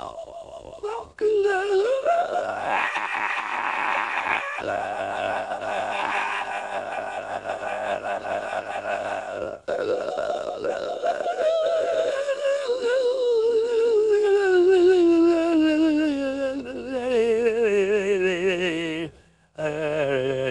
Yeah, yeah, yeah.